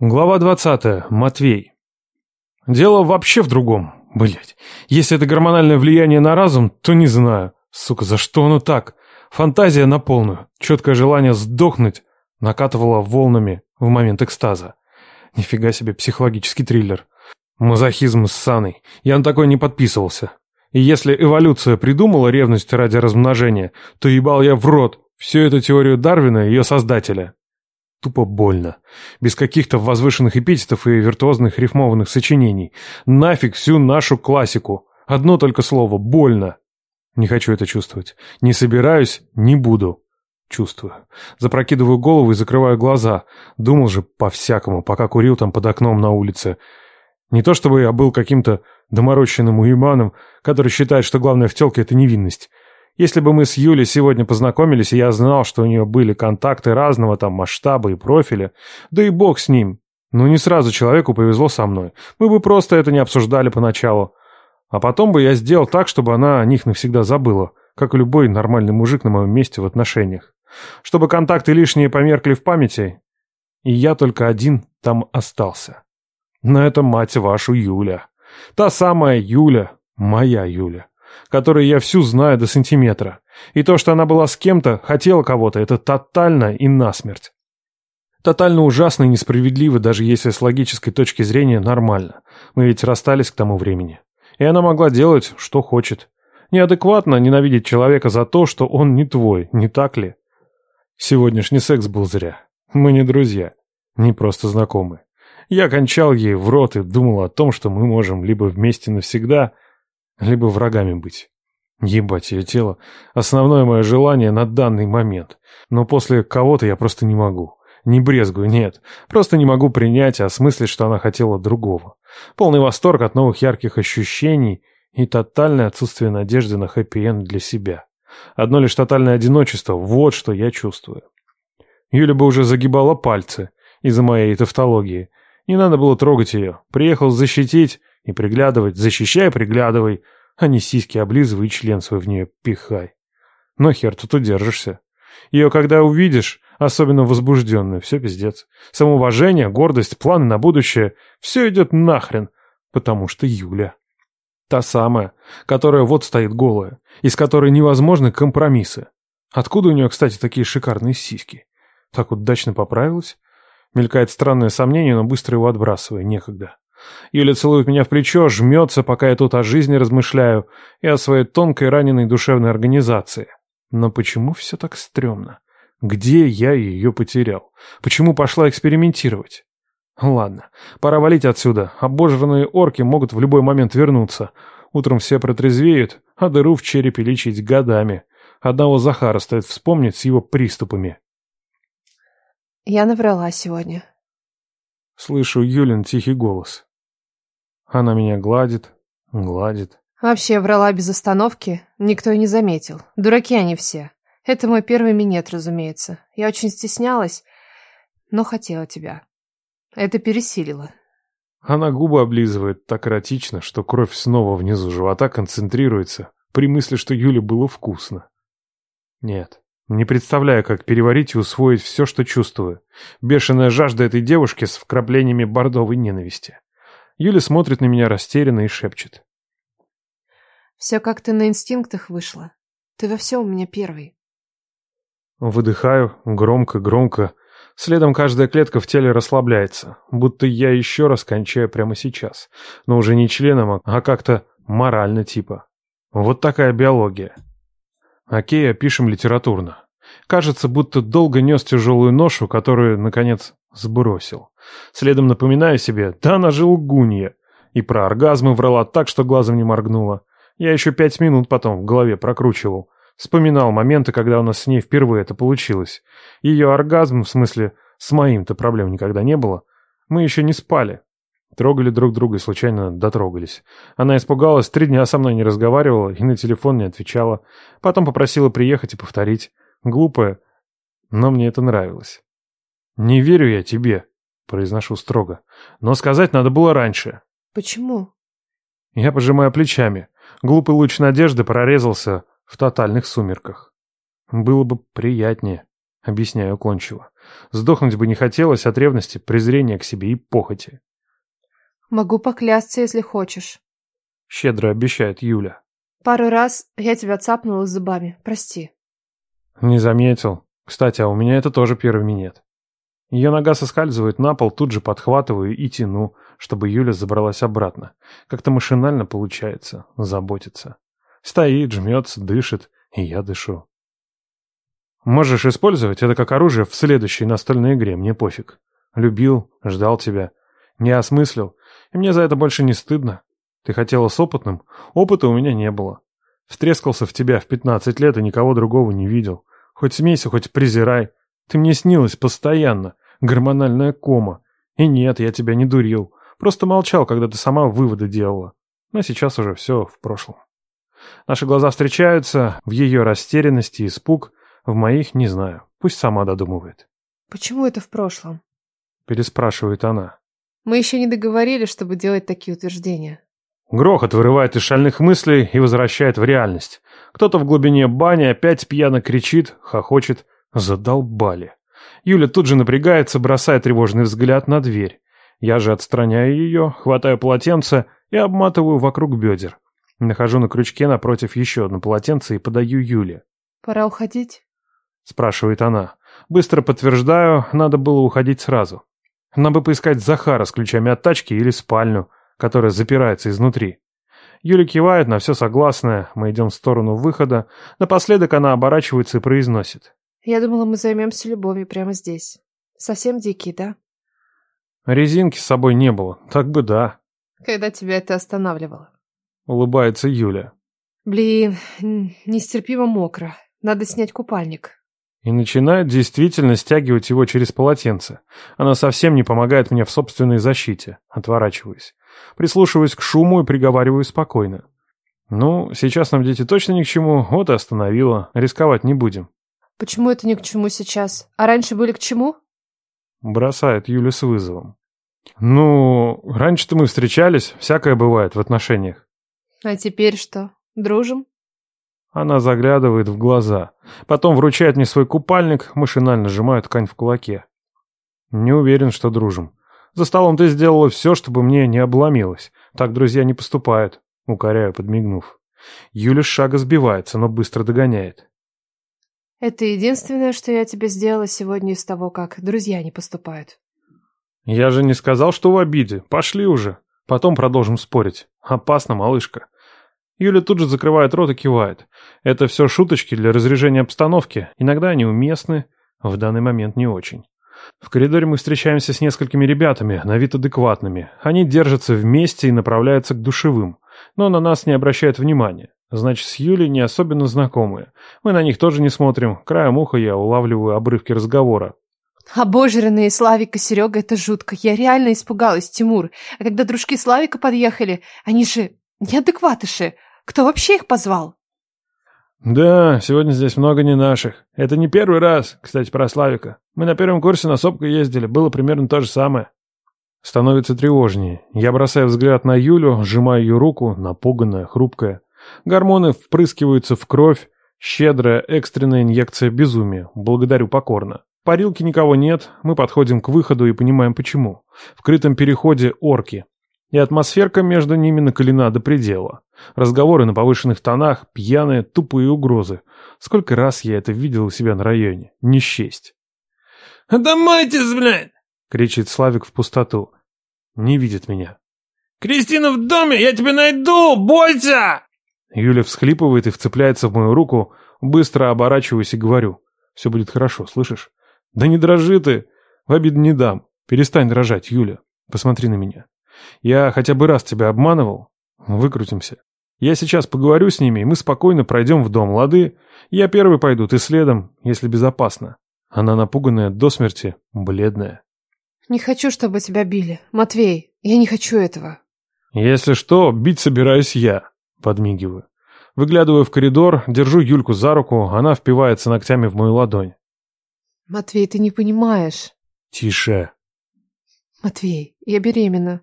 Глава 20. Матвей. Дело вообще в другом. Блять. Если это гормональное влияние на разум, то не знаю. Сука, за что оно так? Фантазия на полную. Четкое желание сдохнуть накатывало волнами в момент экстаза. Нифига себе психологический триллер. Мазохизм с Саной. Я на такой не подписывался. И если эволюция придумала ревность ради размножения, то ебал я в рот всю эту теорию Дарвина и ее создателя. Тупо больно. Без каких-то возвышенных эпитетов и виртуозных рифмованных сочинений. Нафиг всю нашу классику. Одно только слово — больно. Не хочу это чувствовать. Не собираюсь, не буду. Чувствую. Запрокидываю голову и закрываю глаза. Думал же по-всякому, пока курил там под окном на улице. Не то чтобы я был каким-то доморощенным уебаном, который считает, что главное в телке — это невинность. Если бы мы с Юлей сегодня познакомились, и я знал, что у нее были контакты разного там масштаба и профиля, да и бог с ним. Но не сразу человеку повезло со мной. Мы бы просто это не обсуждали поначалу. А потом бы я сделал так, чтобы она о них навсегда забыла, как и любой нормальный мужик на моем месте в отношениях. Чтобы контакты лишние померкли в памяти, и я только один там остался. Но это мать вашу Юля. Та самая Юля, моя Юля которую я всю знаю до сантиметра. И то, что она была с кем-то, хотела кого-то, это тотально и насмерть. Тотально ужасно и несправедливо, даже если с логической точки зрения нормально. Мы ведь расстались к тому времени. И она могла делать, что хочет. Неадекватно ненавидеть человека за то, что он не твой, не так ли? Сегодняшний секс был зря. Мы не друзья, не просто знакомы. Я кончал ей в рот и думал о том, что мы можем либо вместе навсегда, либо врагами быть. Ебать ее тело — основное мое желание на данный момент. Но после кого-то я просто не могу. Не брезгую, нет. Просто не могу принять и осмыслить, что она хотела другого. Полный восторг от новых ярких ощущений и тотальное отсутствие надежды на хэппи-энд для себя. Одно лишь тотальное одиночество — вот что я чувствую. Юля бы уже загибала пальцы из-за моей тавтологии. Не надо было трогать ее. Приехал защитить, и приглядывать, защищай, приглядывай, а не сиськи облизывай и член свой в нее пихай. Но хер тут удержишься. Ее когда увидишь, особенно возбужденную, все пиздец. Самоуважение, гордость, планы на будущее — все идет нахрен, потому что Юля. Та самая, которая вот стоит голая, из которой невозможны компромиссы. Откуда у нее, кстати, такие шикарные сиськи? Так удачно поправилась? Мелькает странное сомнение, но быстро его отбрасывая, некогда. Юля целует меня в плечо, жмется, пока я тут о жизни размышляю и о своей тонкой раненой душевной организации. Но почему все так стрёмно? Где я ее потерял? Почему пошла экспериментировать? Ладно, пора валить отсюда. Обожранные орки могут в любой момент вернуться. Утром все протрезвеют, а дыру в черепе лечить годами. Одного Захара стоит вспомнить с его приступами. Я наврала сегодня. Слышу Юлин тихий голос. Она меня гладит, гладит. Вообще врала без остановки, никто и не заметил. Дураки они все. Это мой первый минет, разумеется. Я очень стеснялась, но хотела тебя. Это пересилило. Она губы облизывает так эротично, что кровь снова внизу живота концентрируется при мысли, что Юле было вкусно. Нет, не представляю, как переварить и усвоить все, что чувствую. Бешеная жажда этой девушки с вкраплениями бордовой ненависти. Юля смотрит на меня растерянно и шепчет. Все как ты на инстинктах вышло. Ты во всем у меня первый. Выдыхаю, громко-громко. Следом каждая клетка в теле расслабляется, будто я еще раз кончаю прямо сейчас. Но уже не членом, а как-то морально типа. Вот такая биология. Окей, опишем литературно. Кажется, будто долго нес тяжелую ношу, которую, наконец, сбросил. Следом напоминаю себе, да она же лгунья. И про оргазмы врала так, что глазом не моргнула. Я еще пять минут потом в голове прокручивал. Вспоминал моменты, когда у нас с ней впервые это получилось. Ее оргазм, в смысле, с моим-то проблем никогда не было. Мы еще не спали. Трогали друг друга и случайно дотрогались. Она испугалась, три дня со мной не разговаривала и на телефон не отвечала. Потом попросила приехать и повторить. Глупая, но мне это нравилось. «Не верю я тебе», — произношу строго. «Но сказать надо было раньше». «Почему?» Я пожимаю плечами. Глупый луч надежды прорезался в тотальных сумерках. Было бы приятнее. объясняю уклончиво. Сдохнуть бы не хотелось от ревности, презрения к себе и похоти. Могу поклясться, если хочешь. Щедро обещает Юля. Пару раз я тебя цапнула зубами. Прости. Не заметил. Кстати, а у меня это тоже первый минет. Ее нога соскальзывает на пол, тут же подхватываю и тяну, чтобы Юля забралась обратно. Как-то машинально получается заботиться. Стоит, жмется, дышит, и я дышу. Можешь использовать это как оружие в следующей настольной игре, мне пофиг. Любил, ждал тебя. Не осмыслил, и мне за это больше не стыдно. Ты хотела с опытным, опыта у меня не было. Втрескался в тебя в пятнадцать лет и никого другого не видел. Хоть смейся, хоть презирай. Ты мне снилась постоянно. Гормональная кома. И нет, я тебя не дурил. Просто молчал, когда ты сама выводы делала. Но сейчас уже все в прошлом. Наши глаза встречаются, в ее растерянности испуг, в моих не знаю. Пусть сама додумывает. Почему это в прошлом? Переспрашивает она. Мы еще не договорились, чтобы делать такие утверждения. Грохот вырывает из шальных мыслей и возвращает в реальность. Кто-то в глубине бани опять пьяно кричит, хохочет. Задолбали. Юля тут же напрягается, бросая тревожный взгляд на дверь. Я же отстраняю ее, хватаю полотенце и обматываю вокруг бедер. Нахожу на крючке напротив еще одно полотенце и подаю Юле. «Пора уходить?» Спрашивает она. Быстро подтверждаю, надо было уходить сразу. Нам бы поискать Захара с ключами от тачки или спальню которая запирается изнутри. Юля кивает на все согласное, мы идем в сторону выхода. Напоследок она оборачивается и произносит. Я думала, мы займемся любовью прямо здесь. Совсем дикий, да? Резинки с собой не было, так бы да. Когда тебя это останавливало? Улыбается Юля. Блин, нестерпимо мокро. Надо снять купальник. И начинает действительно стягивать его через полотенце. Она совсем не помогает мне в собственной защите. Отворачиваюсь. Прислушиваюсь к шуму и приговариваю спокойно. «Ну, сейчас нам дети точно ни к чему, вот и остановила. Рисковать не будем». «Почему это ни к чему сейчас? А раньше были к чему?» Бросает Юля с вызовом. «Ну, раньше-то мы встречались, всякое бывает в отношениях». «А теперь что, дружим?» Она заглядывает в глаза. Потом вручает мне свой купальник, машинально сжимаю ткань в кулаке. Не уверен, что дружим. За столом ты сделала все, чтобы мне не обломилось. Так друзья не поступают, укоряю, подмигнув. Юля с шага сбивается, но быстро догоняет. Это единственное, что я тебе сделала сегодня из того, как друзья не поступают. Я же не сказал, что в обиде. Пошли уже. Потом продолжим спорить. Опасно, малышка. Юля тут же закрывает рот и кивает. Это все шуточки для разряжения обстановки. Иногда они уместны, в данный момент не очень. В коридоре мы встречаемся с несколькими ребятами, на вид адекватными. Они держатся вместе и направляются к душевым. Но на нас не обращают внимания. Значит, с Юлей не особенно знакомые. Мы на них тоже не смотрим. Краем уха я улавливаю обрывки разговора. Обожренные Славик и Серега, это жутко. Я реально испугалась, Тимур. А когда дружки Славика подъехали, они же неадекватыши. Кто вообще их позвал? «Да, сегодня здесь много не наших. Это не первый раз, кстати, про Славика. Мы на первом курсе на сопку ездили, было примерно то же самое». Становится тревожнее. Я бросаю взгляд на Юлю, сжимаю ее руку, напуганная, хрупкая. Гормоны впрыскиваются в кровь. Щедрая экстренная инъекция безумия. Благодарю покорно. Парилки никого нет, мы подходим к выходу и понимаем почему. В крытом переходе орки и атмосферка между ними накалена до предела. Разговоры на повышенных тонах, пьяные, тупые угрозы. Сколько раз я это видел у себя на районе. Не счесть. «Домойтесь, блядь!» — кричит Славик в пустоту. Не видит меня. «Кристина в доме! Я тебя найду! Бойся!» Юля всхлипывает и вцепляется в мою руку. Быстро оборачиваюсь и говорю. «Все будет хорошо, слышишь?» «Да не дрожи ты! В обиду не дам. Перестань дрожать, Юля. Посмотри на меня. Я хотя бы раз тебя обманывал? Выкрутимся. Я сейчас поговорю с ними, и мы спокойно пройдем в дом, лады? Я первый пойду, ты следом, если безопасно. Она напуганная до смерти, бледная. Не хочу, чтобы тебя били. Матвей, я не хочу этого. Если что, бить собираюсь я, подмигиваю. Выглядываю в коридор, держу Юльку за руку, она впивается ногтями в мою ладонь. Матвей, ты не понимаешь. Тише. Матвей, я беременна.